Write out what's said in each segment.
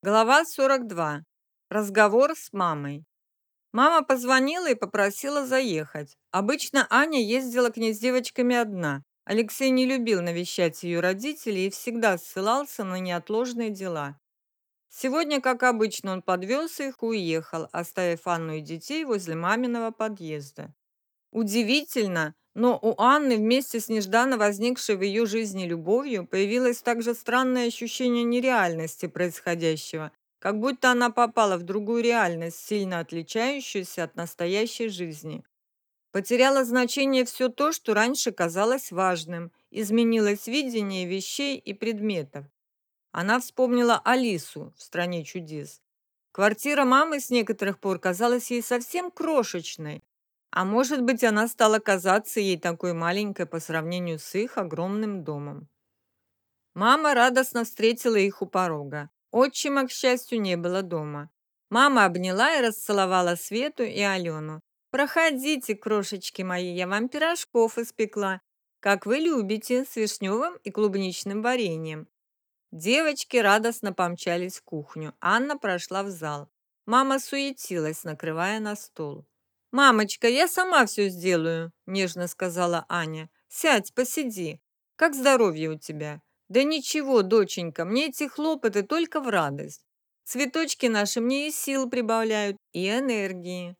Глава 42. Разговор с мамой. Мама позвонила и попросила заехать. Обычно Аня ездила к ней с девочками одна. Алексей не любил навещать ее родителей и всегда ссылался на неотложные дела. Сегодня, как обычно, он подвез их и уехал, оставив Анну и детей возле маминого подъезда. Удивительно, но у Анны вместе с нежданно возникшей в ее жизни любовью появилось также странное ощущение нереальности происходящего, как будто она попала в другую реальность, сильно отличающуюся от настоящей жизни. Потеряло значение все то, что раньше казалось важным, изменилось видение вещей и предметов. Она вспомнила Алису в «Стране чудес». Квартира мамы с некоторых пор казалась ей совсем крошечной, а может быть, она стала казаться ей такой маленькой по сравнению с их огромным домом. Мама радостно встретила их у порога. Отчима, к счастью, не было дома. Мама обняла и расцеловала Свету и Алену. «Проходите, крошечки мои, я вам пирожков испекла, как вы любите, с вишневым и клубничным вареньем». Девочки радостно помчались в кухню. Анна прошла в зал. Мама суетилась, накрывая на стол. «Мамочка, я сама все сделаю», – нежно сказала Аня. «Сядь, посиди. Как здоровье у тебя?» «Да ничего, доченька, мне эти хлопоты только в радость. Цветочки наши мне и сил прибавляют, и энергии».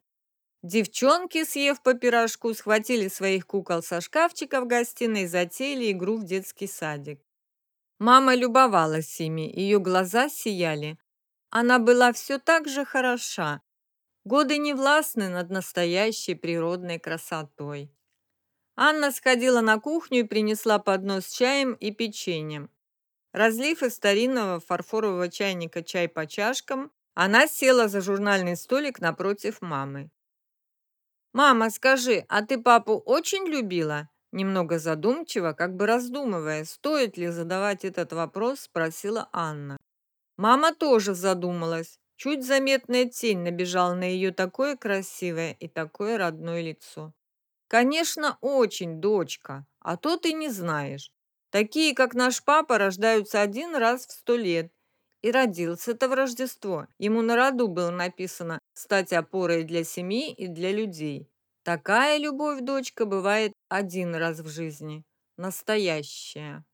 Девчонки, съев по пирожку, схватили своих кукол со шкафчика в гостиной и затеяли игру в детский садик. Мама любовалась ими, ее глаза сияли. Она была все так же хороша, Годы не властны над настоящей природной красотой. Анна сходила на кухню и принесла поднос с чаем и печеньем. Разлив из старинного фарфорового чайника чай по чашкам, она села за журнальный столик напротив мамы. «Мама, скажи, а ты папу очень любила?» Немного задумчиво, как бы раздумывая, стоит ли задавать этот вопрос, спросила Анна. Мама тоже задумалась. Чуть заметная тень набежала на ее такое красивое и такое родное лицо. Конечно, очень, дочка, а то ты не знаешь. Такие, как наш папа, рождаются один раз в сто лет. И родился-то в Рождество. Ему на роду было написано «стать опорой для семьи и для людей». Такая любовь, дочка, бывает один раз в жизни. Настоящая.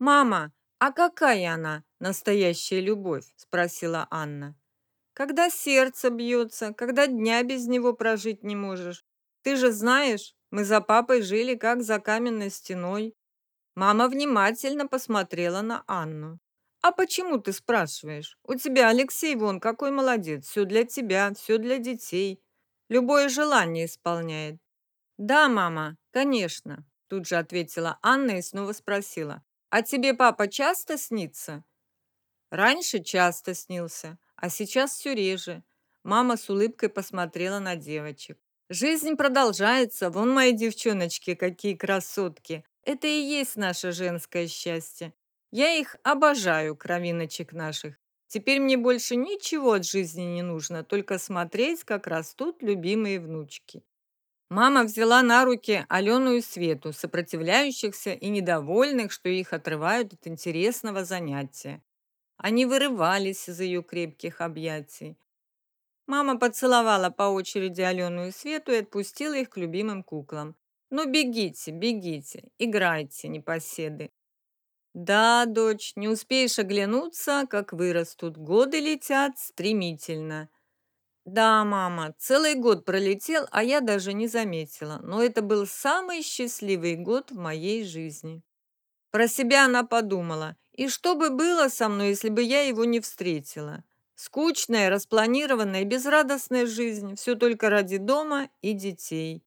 «Мама, «А какая она, настоящая любовь?» – спросила Анна. «Когда сердце бьется, когда дня без него прожить не можешь. Ты же знаешь, мы за папой жили как за каменной стеной». Мама внимательно посмотрела на Анну. «А почему ты спрашиваешь? У тебя Алексей вон какой молодец, все для тебя, все для детей. Любое желание исполняет». «Да, мама, конечно», тут же ответила Анна и снова спросила. А тебе папа часто снится? Раньше часто снился, а сейчас все реже. Мама с улыбкой посмотрела на девочек. Жизнь продолжается. Вон мои девчоночки, какие красотки. Это и есть наше женское счастье. Я их обожаю, кровиночек наших. Теперь мне больше ничего от жизни не нужно, только смотреть, как растут любимые внучки. Мама взяла на руки Алену и Свету, сопротивляющихся и недовольных, что их отрывают от интересного занятия. Они вырывались из ее крепких объятий. Мама поцеловала по очереди Алену и Свету и отпустила их к любимым куклам. «Ну, бегите, бегите, играйте, непоседы». «Да, дочь, не успеешь оглянуться, как вырастут. Годы летят стремительно». Да, мама, целый год пролетел, а я даже не заметила. Но это был самый счастливый год в моей жизни. Про себя она подумала. И что бы было со мной, если бы я его не встретила? Скучная, распланированная, безрадостная жизнь. Все только ради дома и детей.